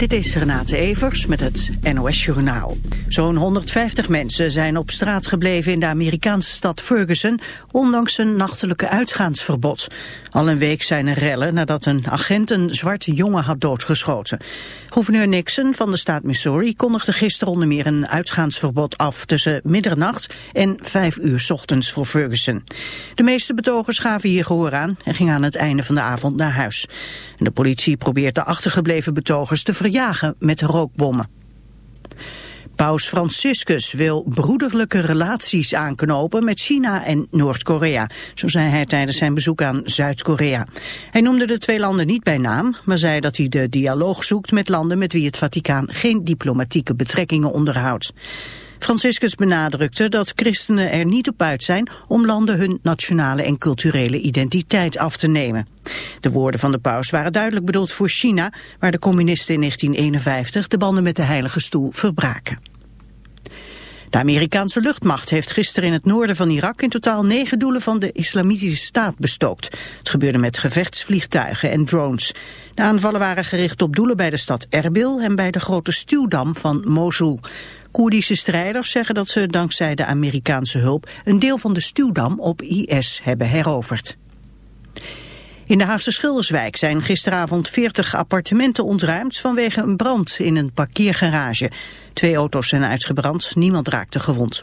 Dit is Renate Evers met het NOS Journaal. Zo'n 150 mensen zijn op straat gebleven in de Amerikaanse stad Ferguson... ondanks een nachtelijke uitgaansverbod. Al een week zijn er rellen nadat een agent een zwarte jongen had doodgeschoten. Gouverneur Nixon van de staat Missouri kondigde gisteren onder meer een uitgaansverbod af... tussen middernacht en 5 uur ochtends voor Ferguson. De meeste betogers gaven hier gehoor aan en gingen aan het einde van de avond naar huis. De politie probeert de achtergebleven betogers te verjagen met rookbommen. Paus Franciscus wil broederlijke relaties aanknopen met China en Noord-Korea. Zo zei hij tijdens zijn bezoek aan Zuid-Korea. Hij noemde de twee landen niet bij naam, maar zei dat hij de dialoog zoekt met landen met wie het Vaticaan geen diplomatieke betrekkingen onderhoudt. Franciscus benadrukte dat christenen er niet op uit zijn om landen hun nationale en culturele identiteit af te nemen. De woorden van de paus waren duidelijk bedoeld voor China, waar de communisten in 1951 de banden met de Heilige Stoel verbraken. De Amerikaanse luchtmacht heeft gisteren in het noorden van Irak in totaal negen doelen van de islamitische staat bestookt. Het gebeurde met gevechtsvliegtuigen en drones. De aanvallen waren gericht op doelen bij de stad Erbil en bij de grote stuwdam van Mosul. Koerdische strijders zeggen dat ze dankzij de Amerikaanse hulp een deel van de stuwdam op IS hebben heroverd. In de Haagse Schilderswijk zijn gisteravond 40 appartementen ontruimd vanwege een brand in een parkeergarage. Twee auto's zijn uitgebrand, niemand raakte gewond.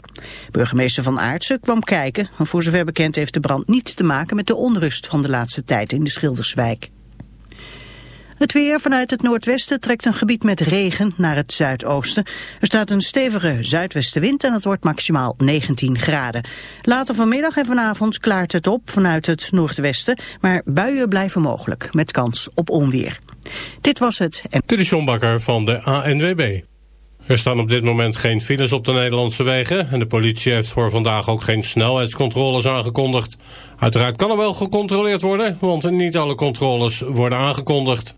Burgemeester Van Aartsen kwam kijken. Voor zover bekend heeft de brand niets te maken met de onrust van de laatste tijd in de Schilderswijk. Het weer vanuit het noordwesten trekt een gebied met regen naar het zuidoosten. Er staat een stevige zuidwestenwind en het wordt maximaal 19 graden. Later vanmiddag en vanavond klaart het op vanuit het noordwesten, maar buien blijven mogelijk met kans op onweer. Dit was het. Dit John Bakker van de ANWB. Er staan op dit moment geen files op de Nederlandse wegen... en de politie heeft voor vandaag ook geen snelheidscontroles aangekondigd. Uiteraard kan er wel gecontroleerd worden... want niet alle controles worden aangekondigd.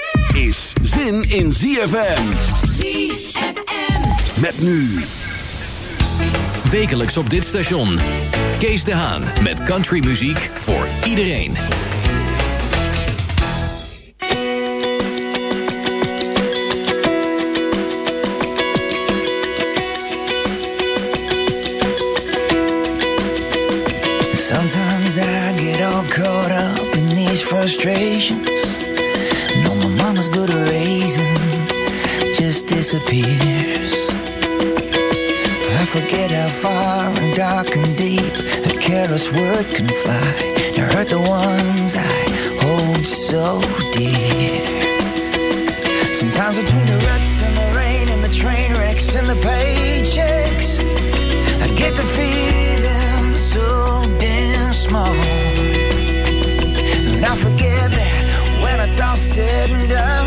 Is zin in ZFM. ZFM. Met nu. Wekelijks op dit station. Kees de Haan met countrymuziek voor iedereen. Sometimes I get all caught up in these frustrations. Mama's good at raising, just disappears. I forget how far and dark and deep a careless word can fly to hurt the ones I hold so dear. Sometimes between the ruts and the rain and the train wrecks and the paychecks, I get the feeling so damn small. Said and done,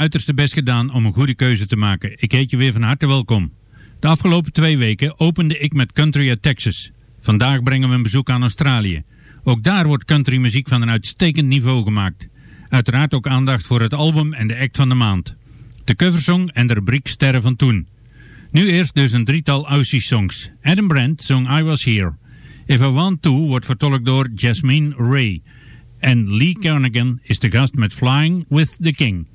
uiterste best gedaan om een goede keuze te maken. Ik heet je weer van harte welkom. De afgelopen twee weken opende ik met Country uit Texas. Vandaag brengen we een bezoek aan Australië. Ook daar wordt countrymuziek van een uitstekend niveau gemaakt. Uiteraard ook aandacht voor het album en de act van de maand. De coversong en de rubriek Sterren van Toen. Nu eerst dus een drietal Aussie songs. Adam Brandt zong I Was Here. If I Want To wordt vertolkt door Jasmine Ray. En Lee Kernaghan is de gast met Flying with the King.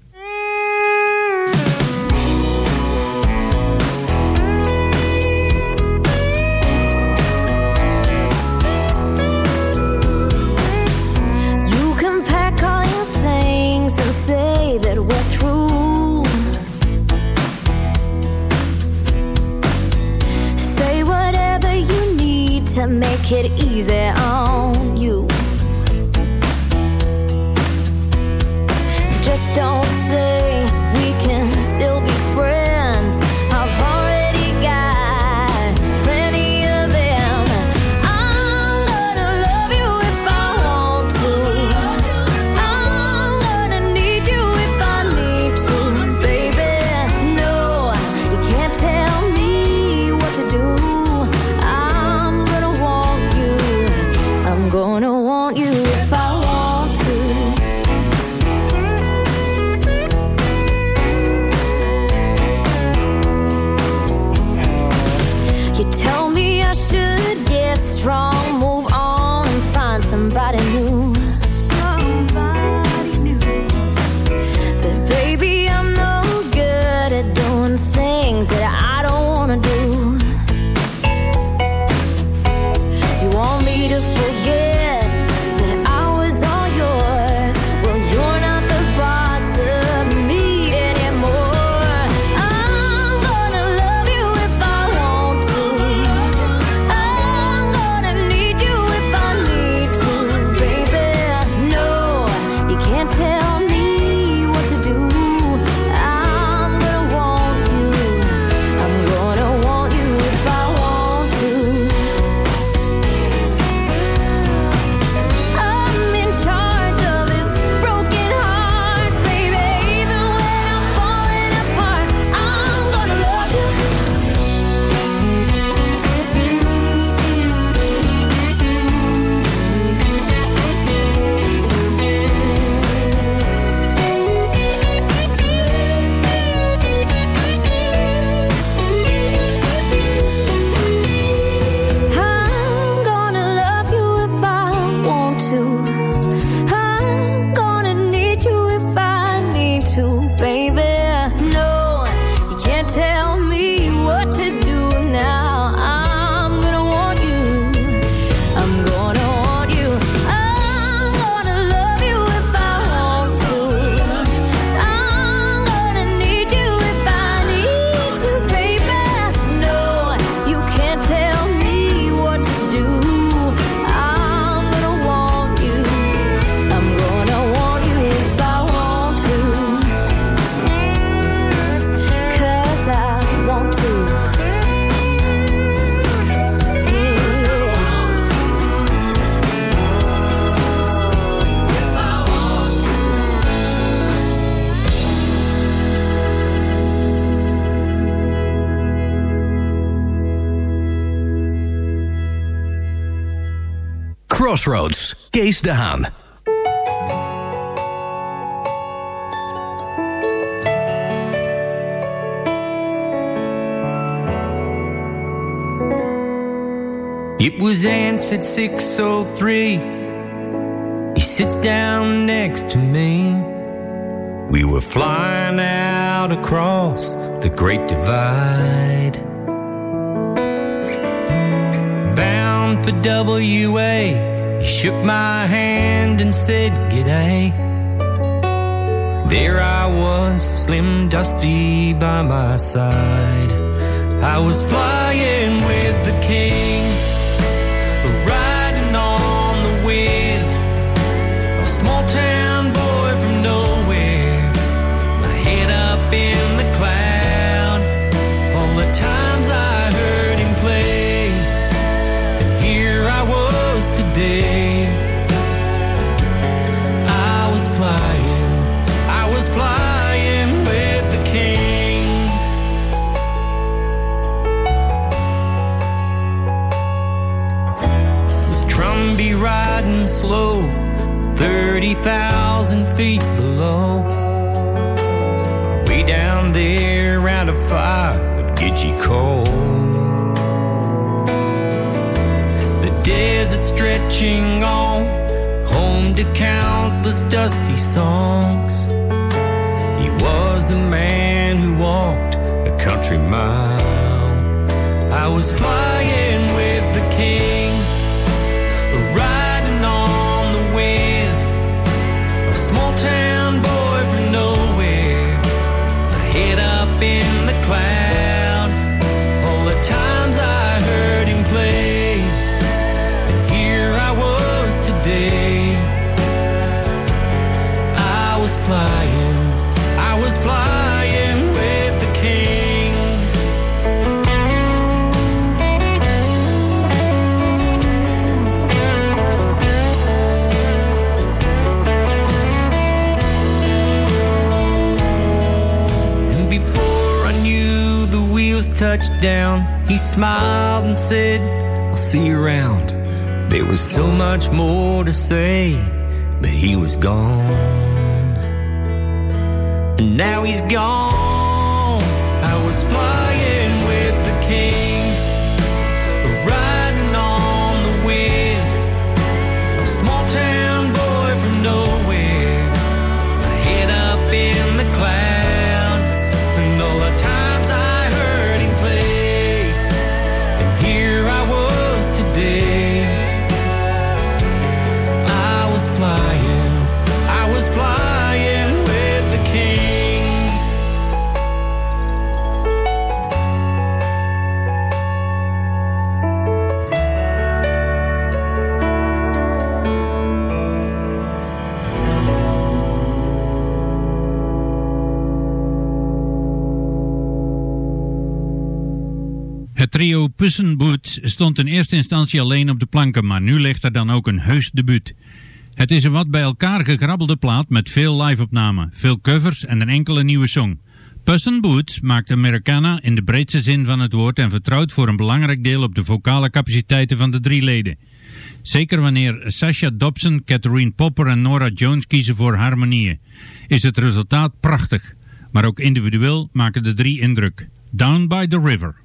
Kid, it easy. Crossroads. Kees de Haan. It was answered 603. He sits down next to me. We were flying out across the Great Divide. Bound for WA he shook my hand and said, G'day. There I was, slim dusty by my side. I was flying with the king. say, but he was gone. And now he's gone. Puss Boots stond in eerste instantie alleen op de planken, maar nu ligt er dan ook een heus debuut. Het is een wat bij elkaar gegrabbelde plaat met veel live-opnamen, veel covers en een enkele nieuwe song. Puss Boots maakt Americana in de breedste zin van het woord en vertrouwt voor een belangrijk deel op de vocale capaciteiten van de drie leden. Zeker wanneer Sasha Dobson, Catherine Popper en Nora Jones kiezen voor harmonieën, is het resultaat prachtig. Maar ook individueel maken de drie indruk. Down by the River.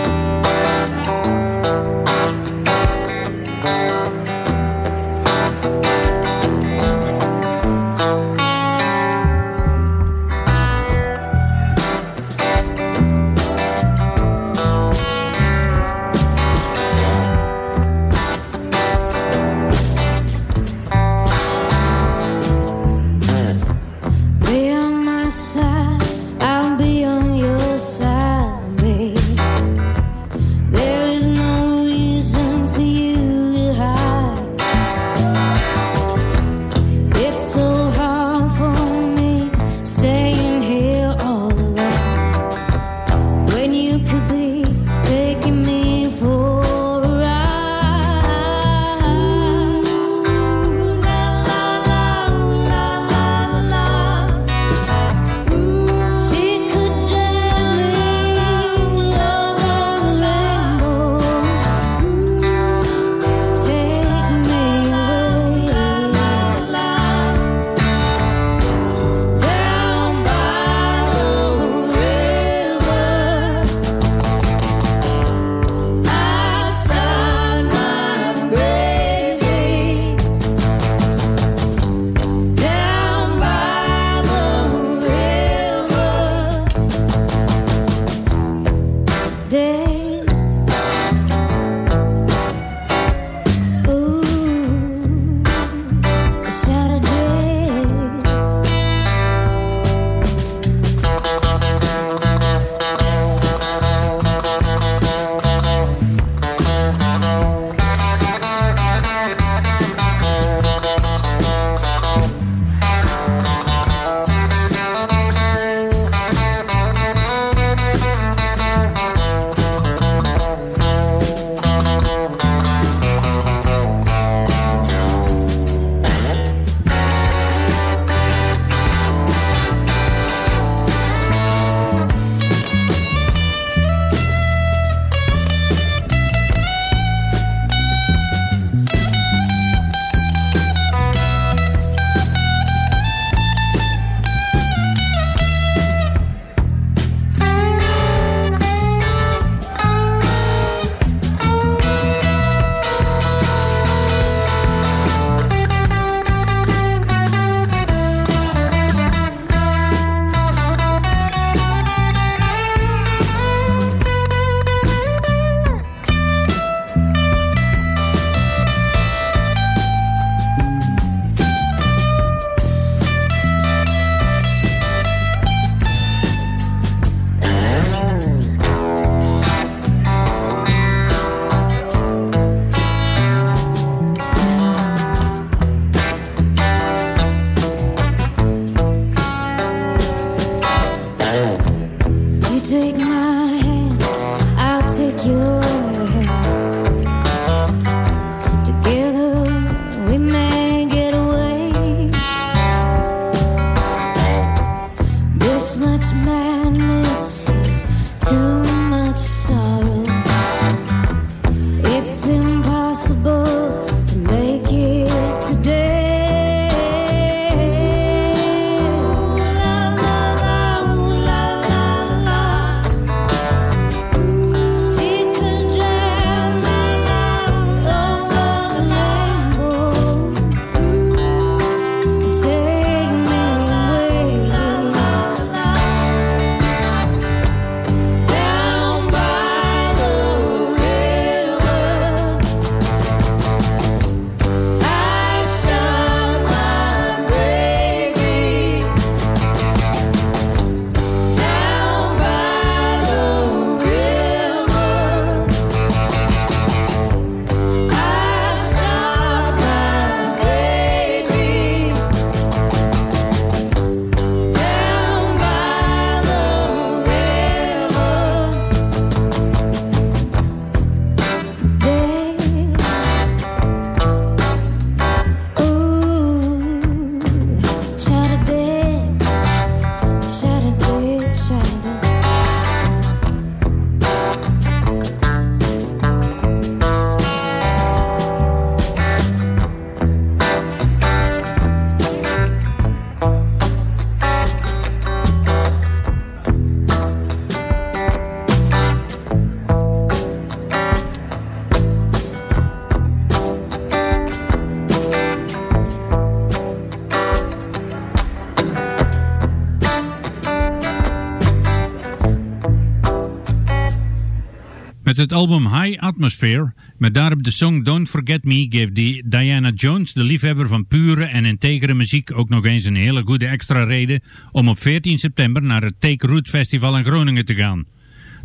Het album High Atmosphere, met daarop de song Don't Forget Me, geeft Diana Jones, de liefhebber van pure en integere muziek, ook nog eens een hele goede extra reden om op 14 september naar het Take Root Festival in Groningen te gaan.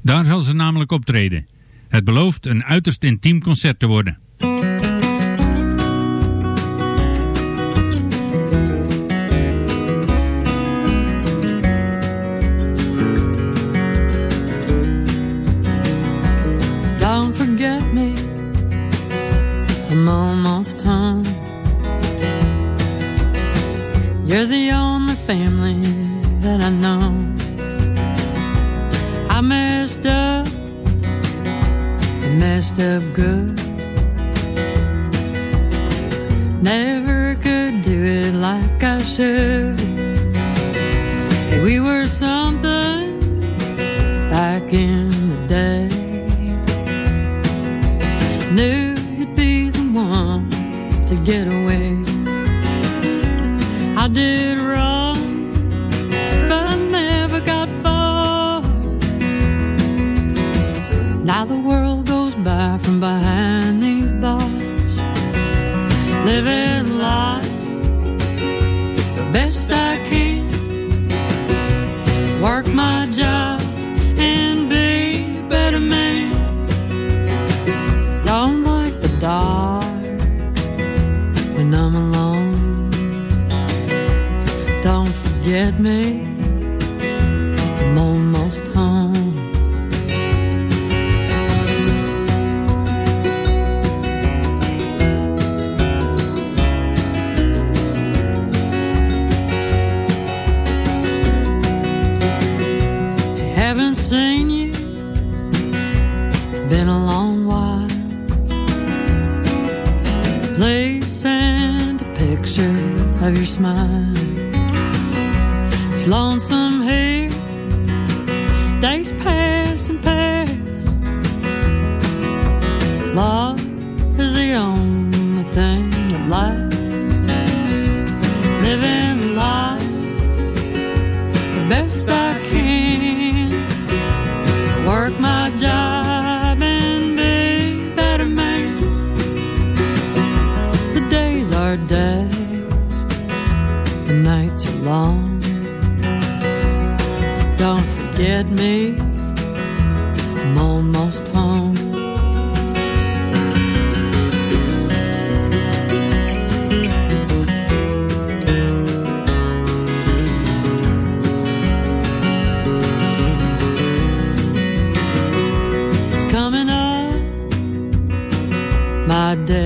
Daar zal ze namelijk optreden. Het belooft een uiterst intiem concert te worden. You're the only family that I know. I messed up, I messed up good. Never could do it like I should. We were something back in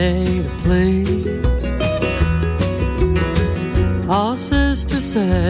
my day to plead. All sisters say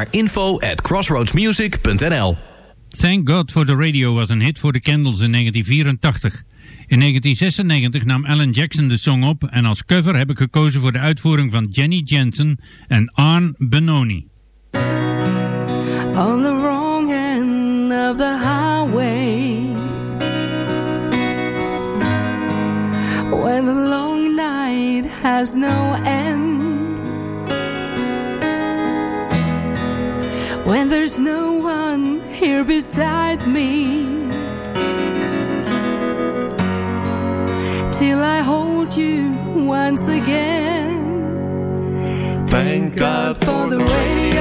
naar info at crossroadsmusic.nl Thank God for the Radio was een hit voor de Candles in 1984. In 1996 nam Alan Jackson de song op en als cover heb ik gekozen voor de uitvoering van Jenny Jensen en Arn Benoni. on the wrong end of the highway when the long night has no end there's no one here beside me. Till I hold you once again. Thank God for the radio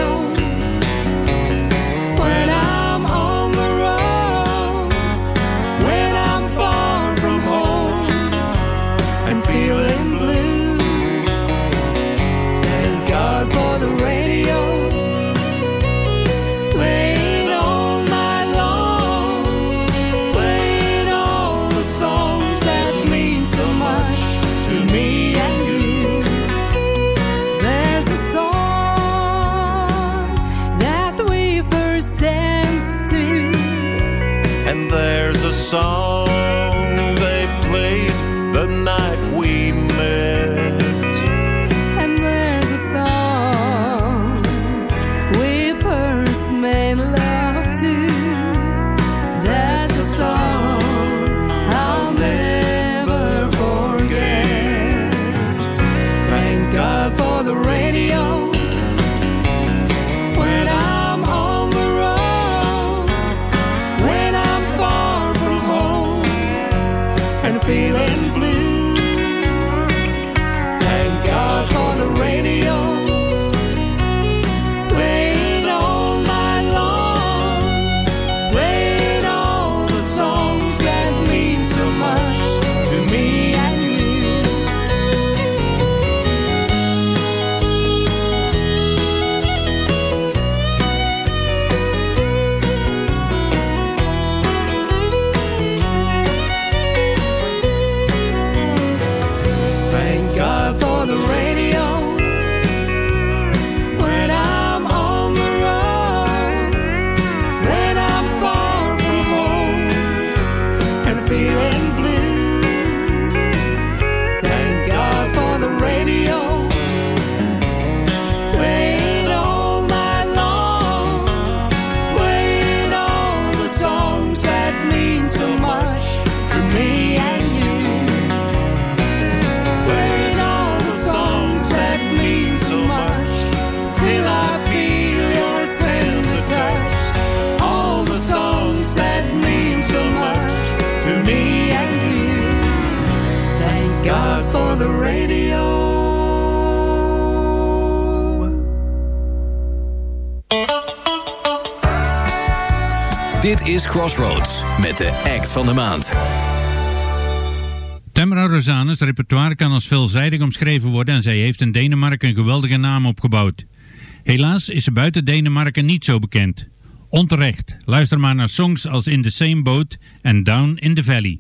met de act van de maand. Tamra Rosanes repertoire kan als veelzijdig omschreven worden en zij heeft in Denemarken een geweldige naam opgebouwd. Helaas is ze buiten Denemarken niet zo bekend. Onterecht, luister maar naar songs als In the Same Boat en Down in the Valley.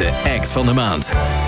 De act van de maand.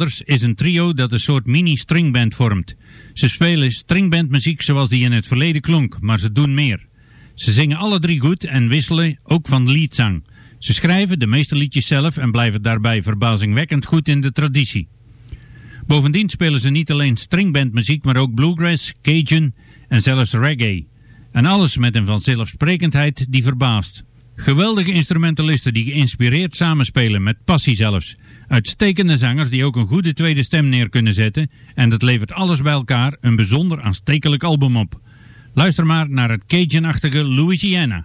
Is een trio dat een soort mini-stringband vormt. Ze spelen stringbandmuziek zoals die in het verleden klonk, maar ze doen meer. Ze zingen alle drie goed en wisselen ook van liedzang. Ze schrijven de meeste liedjes zelf en blijven daarbij verbazingwekkend goed in de traditie. Bovendien spelen ze niet alleen stringbandmuziek, maar ook bluegrass, cajun en zelfs reggae. En alles met een vanzelfsprekendheid die verbaast. Geweldige instrumentalisten die geïnspireerd samenspelen, met passie zelfs. Uitstekende zangers die ook een goede tweede stem neer kunnen zetten. En dat levert alles bij elkaar een bijzonder aanstekelijk album op. Luister maar naar het Cajun-achtige Louisiana.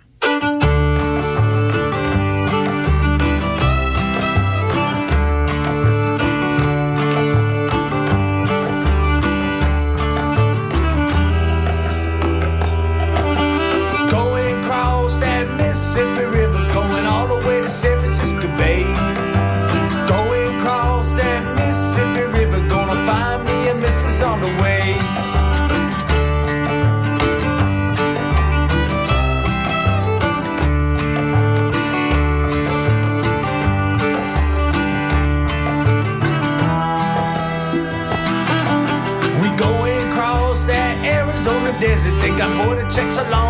takes a long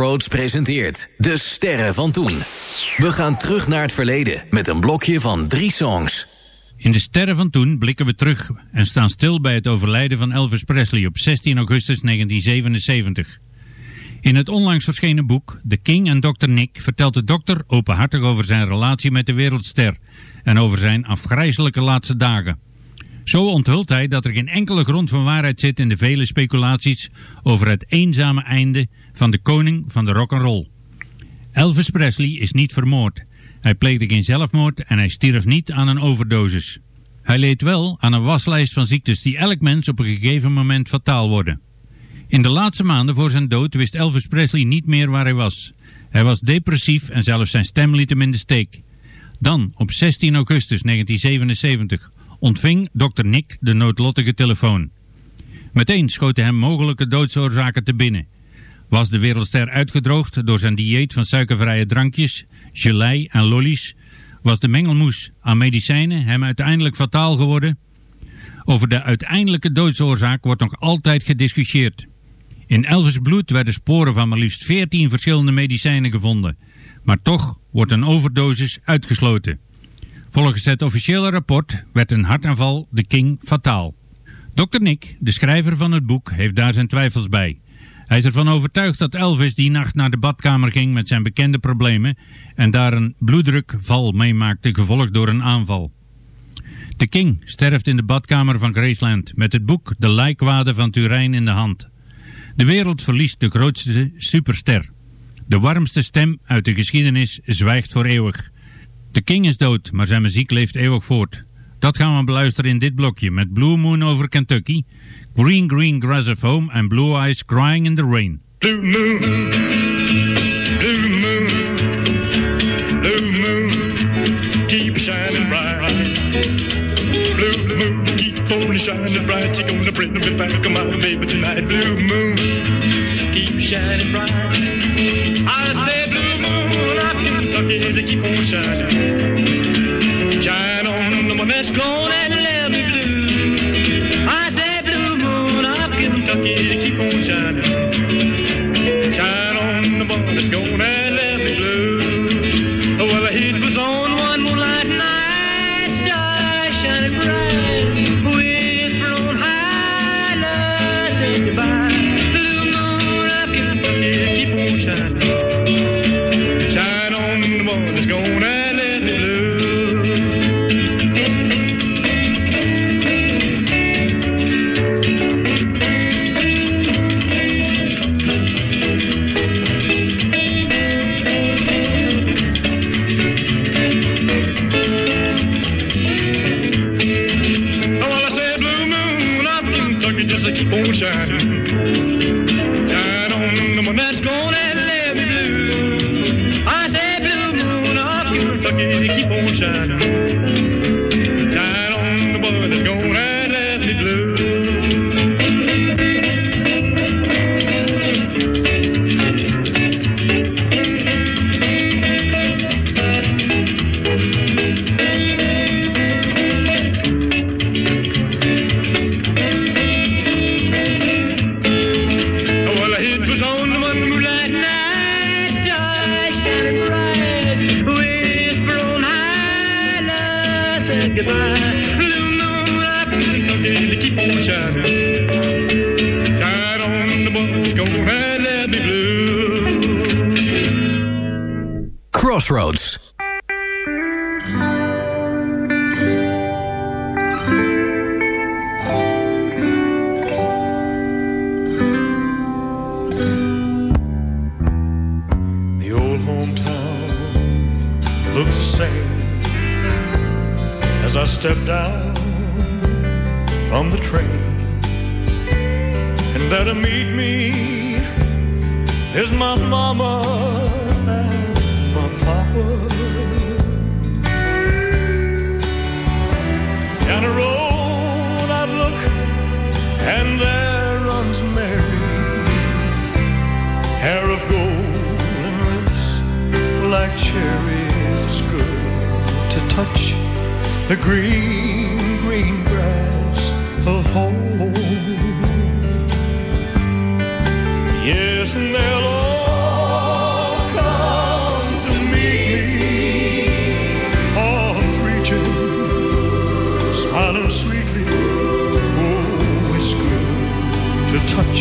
Presenteert De Sterren van Toen. We gaan terug naar het verleden met een blokje van drie songs. In de sterren van toen blikken we terug en staan stil bij het overlijden van Elvis Presley op 16 augustus 1977. In het onlangs verschenen boek The King en Dr. Nick vertelt de dokter openhartig over zijn relatie met de wereldster en over zijn afgrijzelijke laatste dagen. Zo onthult hij dat er geen enkele grond van waarheid zit in de vele speculaties over het eenzame einde van de koning van de rock'n'roll. Elvis Presley is niet vermoord. Hij pleegde geen zelfmoord en hij stierf niet aan een overdosis. Hij leed wel aan een waslijst van ziektes die elk mens op een gegeven moment fataal worden. In de laatste maanden voor zijn dood wist Elvis Presley niet meer waar hij was. Hij was depressief en zelfs zijn stem liet hem in de steek. Dan, op 16 augustus 1977, ontving Dr. Nick de noodlottige telefoon. Meteen schoten hem mogelijke doodsoorzaken te binnen. Was de wereldster uitgedroogd door zijn dieet van suikervrije drankjes, gelei en lollies? Was de mengelmoes aan medicijnen hem uiteindelijk fataal geworden? Over de uiteindelijke doodsoorzaak wordt nog altijd gediscussieerd. In Elvis' bloed werden sporen van maar liefst 14 verschillende medicijnen gevonden. Maar toch wordt een overdosis uitgesloten. Volgens het officiële rapport werd een hartaanval de King fataal. Dr. Nick, de schrijver van het boek, heeft daar zijn twijfels bij. Hij is ervan overtuigd dat Elvis die nacht naar de badkamer ging met zijn bekende problemen en daar een bloeddrukval meemaakte gevolgd door een aanval. De King sterft in de badkamer van Graceland met het boek De Lijkwade van Turijn in de hand. De wereld verliest de grootste superster. De warmste stem uit de geschiedenis zwijgt voor eeuwig. De King is dood, maar zijn muziek leeft eeuwig voort. Dat gaan we beluisteren in dit blokje met Blue Moon over Kentucky, Green Green Grass of Home en Blue Eyes Crying in the Rain. Blue moon, blue moon, blue moon, keep shining bright. Blue moon, keep on shining bright. You're gonna bring me back, my baby tonight. Blue moon, keep shining bright. I say blue moon, in Kentucky, keep on shining. Shine on the one that's gone and left me blue. I say blue moon, up in Kentucky, to keep on shining. Shine on the one that's gone like cherries. It's good to touch the green, green grass of home. Yes, and they'll all come to me, arms reaching, smiling sweetly. Oh, it's good to touch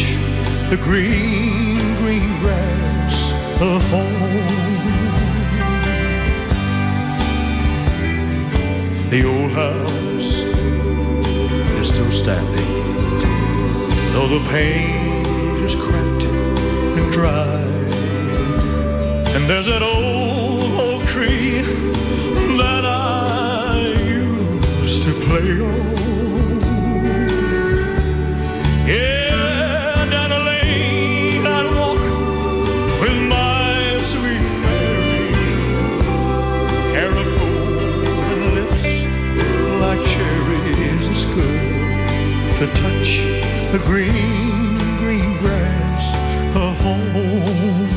the green, green grass of home. The old house is still standing, though the paint is cracked and dry. And there's that old oak tree that I used to play on. Touch the green, green grass of home.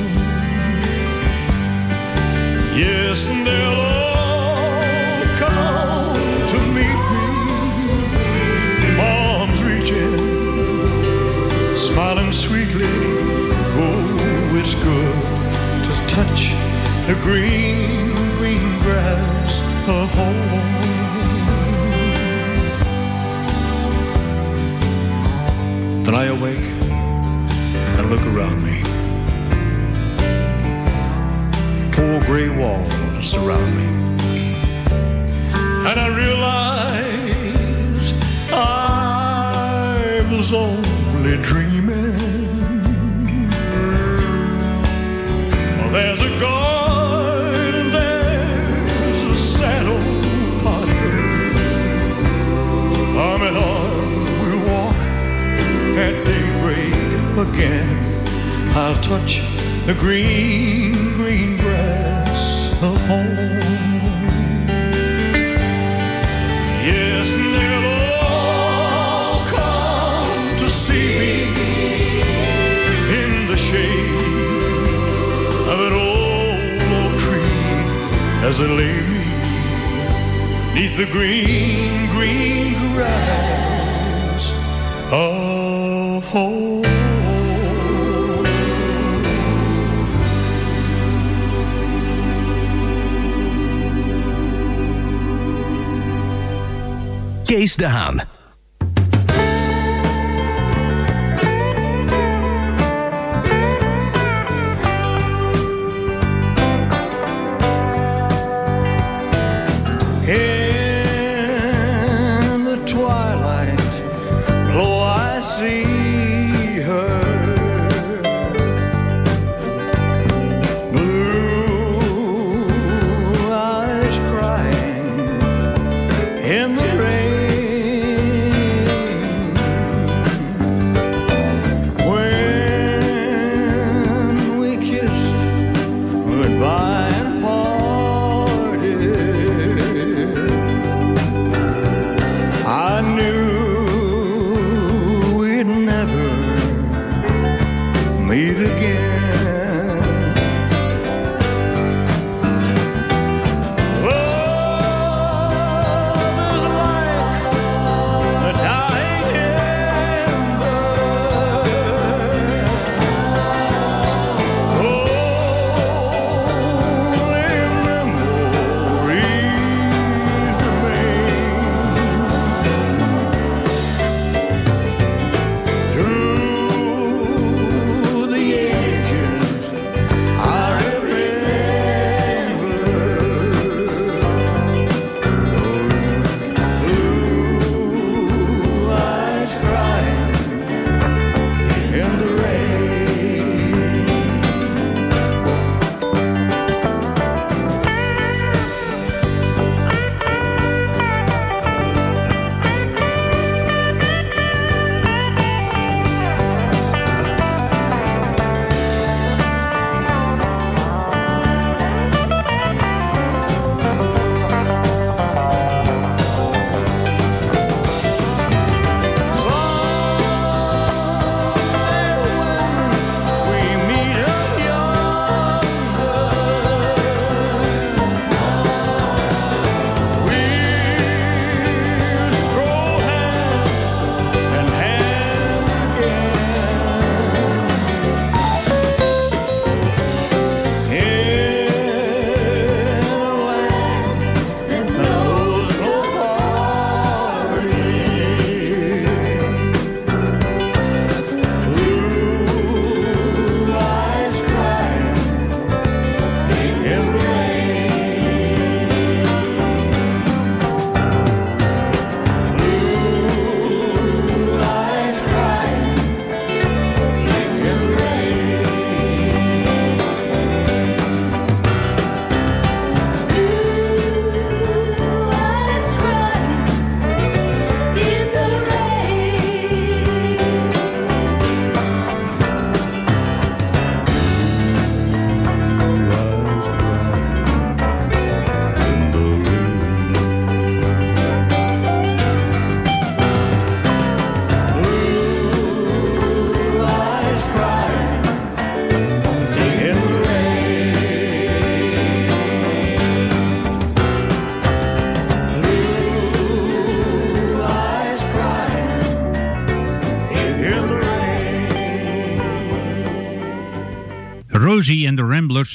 Yes, and they'll all come to meet me, arms reaching smiling sweetly. Oh, it's good to touch the green, green I awake and look around me. Four gray walls surround me. And I realize I was only dreaming. Again. I'll touch the green, green grass of home. Yes, they'll all come to see me in the shade of an old oak tree as they lay me neath the green, green grass Kees de Haan.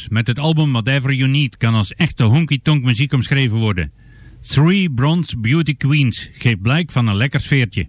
Met het album Whatever You Need kan als echte honky-tonk muziek omschreven worden. Three Bronze Beauty Queens geeft blijk van een lekker sfeertje.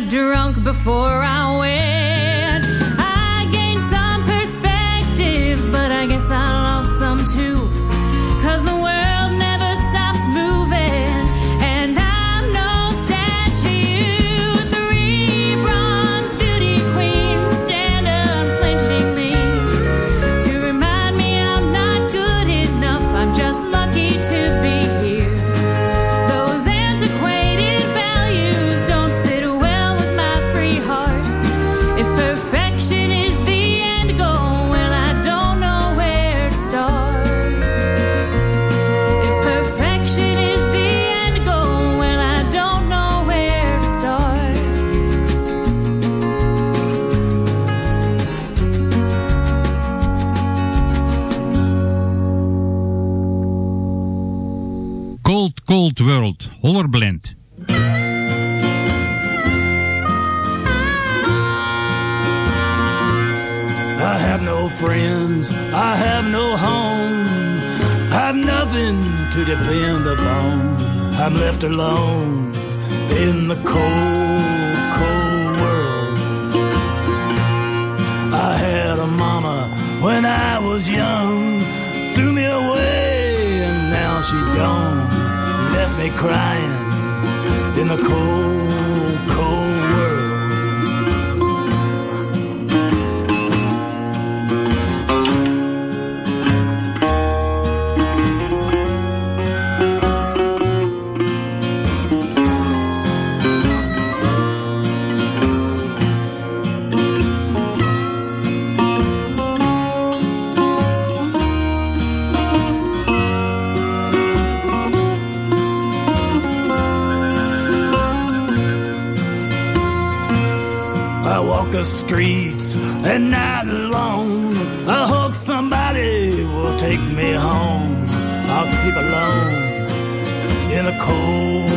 drunk before I went. Hollerblend. I have no friends, I have no home, I've nothing to depend upon. I'm left alone in the cold, cold world. I had a mama when I was young, threw me away, and now she's gone me crying in the cold. streets at night alone. I hope somebody will take me home. I'll sleep alone in a cold,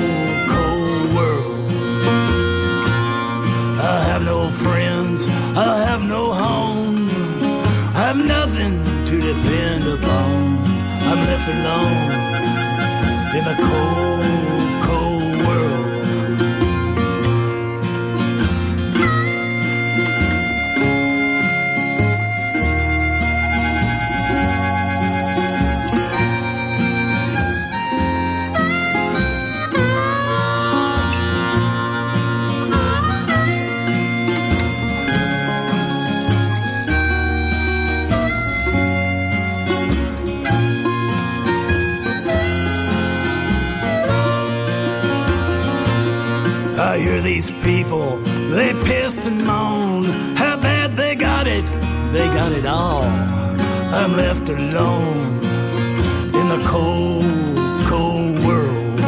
cold world. I have no friends, I have no home. I have nothing to depend upon. I'm left alone in a cold left alone in the cold, cold world.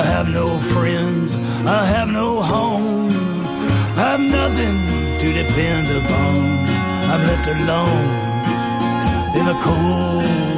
I have no friends, I have no home, I have nothing to depend upon. I'm left alone in the cold, cold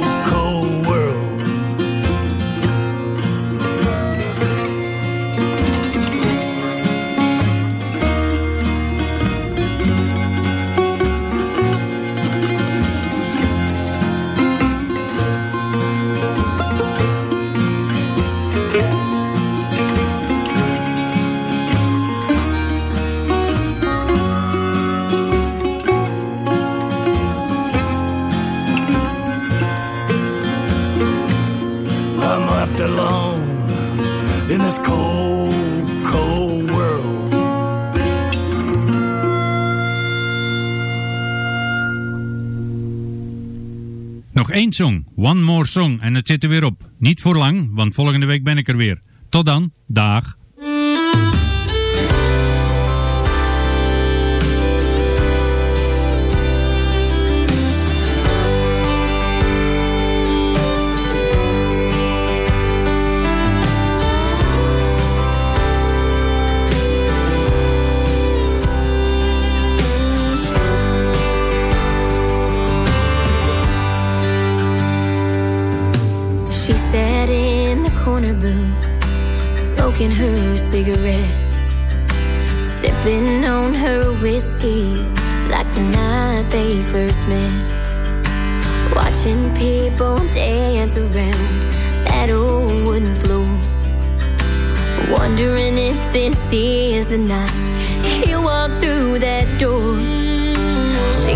Nog één song, One More Song, en het zit er weer op. Niet voor lang, want volgende week ben ik er weer. Tot dan, dag. She sat in the corner booth, smoking her cigarette, sipping on her whiskey like the night they first met. Watching people dance around that old wooden floor, wondering if this is the night he'll walk through that door. She